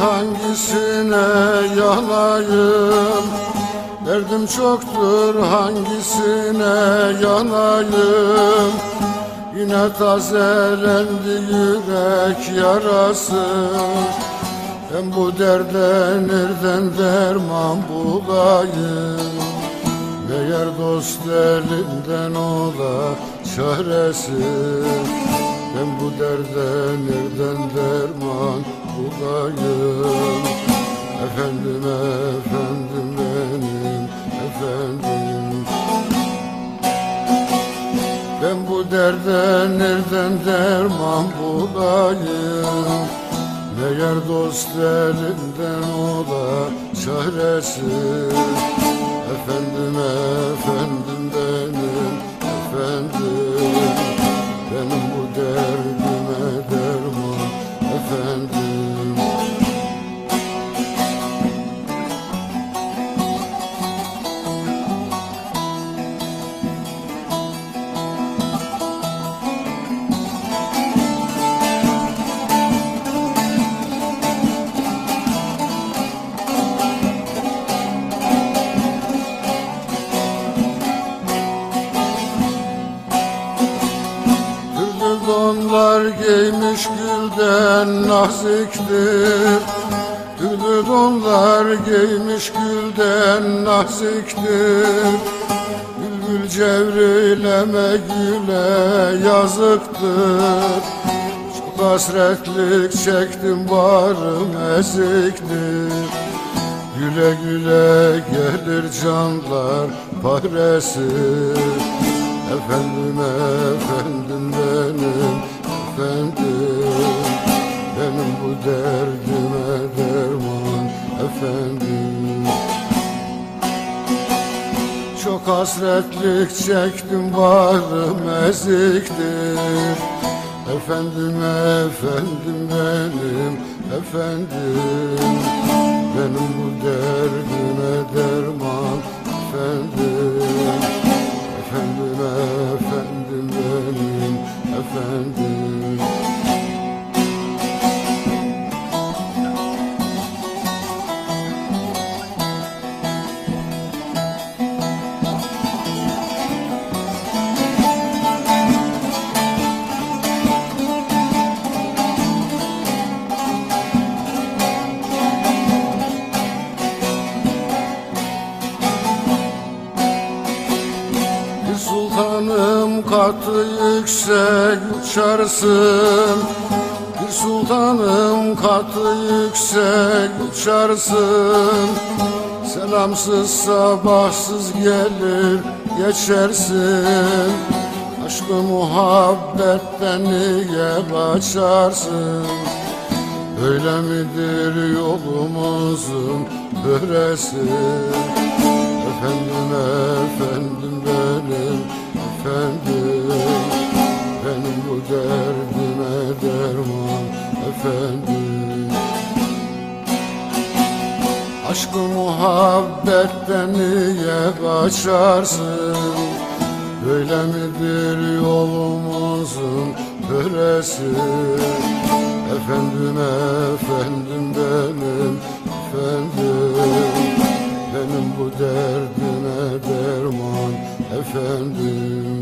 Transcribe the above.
hangisine yanayım? Derdim çoktur hangisine yanayım? Yine tazelendi yürek yarası Ben bu derde nereden derman bulayım? Meğer dost elinden ola çaresi. Ben bu derde nereden derman bulayım Efendim efendim benim efendim. Ben bu derde nereden derman bulayım? Meğer dost elinden ola çaresi Efendim efendim benim efendim. Benim bu derdime Donlar giymiş gülden naziktir. Türlü donlar giymiş gülden naziktir. Bülbül cevrileme güle yazıktır. Çok hasretlik çektim barım eziktir. Güle güle gelir canlar paresi. Efendim efendim Çok hasretlik çektim bağrım eziktir. Efendim efendim benim efendim. Benim bu derdime derman efendim. Efendim efendim benim efendim katı yüksek uçarsın. Bir sultanım katı yüksek uçarsın. Selamsız sabahsız gelir geçersin. Aşkı muhabbetten niye kaçarsın Öyle midir yolumuzun böresi Efendim efendim benim efendim Benim bu derdime derman efendim. Aşkı muhabbetten niye kaçarsın Böyle midir yolumuzun böresi Efendim efendim benim efendim. Benim bu derdime derman efendim.